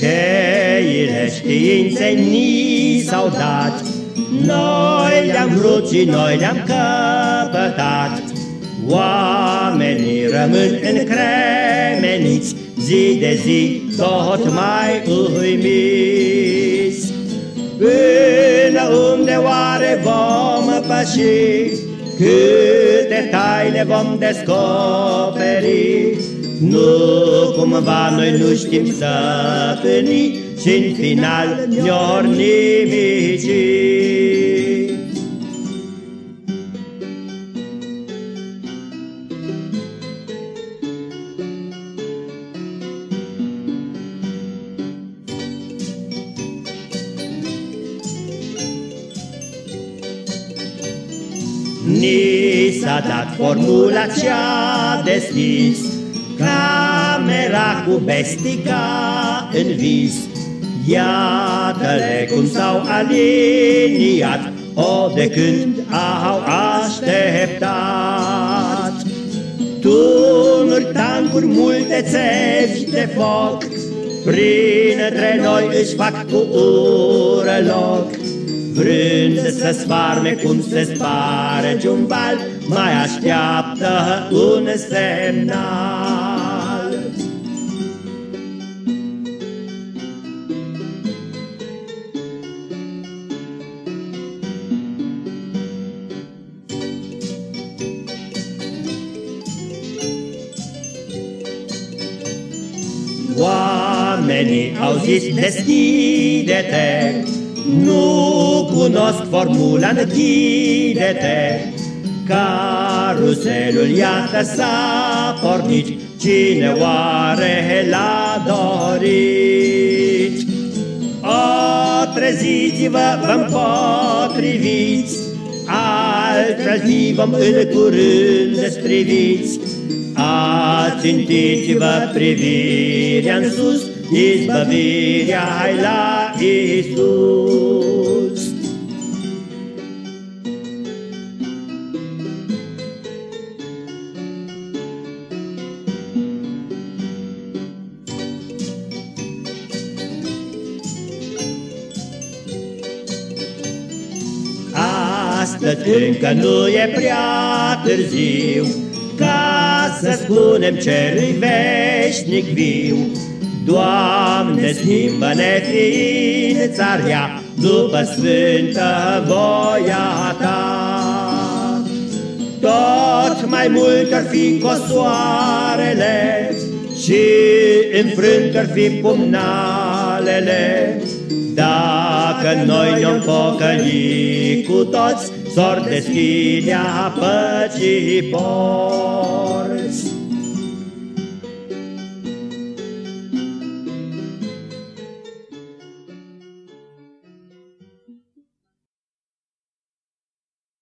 neștiinței ni s-au dat, Noi le-am vrut și noi le-am căpătat. Oamenii rămân încremeniți, zi de zi tot mai uimiți. Până unde oare vom păși, câte taine vom descoperi, nu cumva noi nu știm stăpâni și în final ne-or nimici. Ni s-a dat formula cea deschis Camera cu bestica în vis. Iată-le cum s-au aliniat O de când au așteptat. Tunuri, tancuri, multe țevi de foc Printre noi își fac cu ură loc. Vrând să sparme cum se sparge un bal Mai așteaptă un semnal Oamenii au zis deschide-te. Nu cunosc formula, închide-te. Caruselul iată s-a pornit. Cine oare l-a dorit? O, treziți-vă, vă potriviți Altfel zi vom în curând striviți Ațintiți-vă privirea în sus Izbăvirea hai la Iisus. Astăzi încă nu e prea târziu Ca să spunem cerui veșnic viu Doamne, schimbă-ne ființa rea după sfântă voia Ta. Tot mai mult ar fi cosoarele și înfrânt ar fi pumnalele, dacă noi ne-om pocăli cu toți, s-or deschidea păcii porți.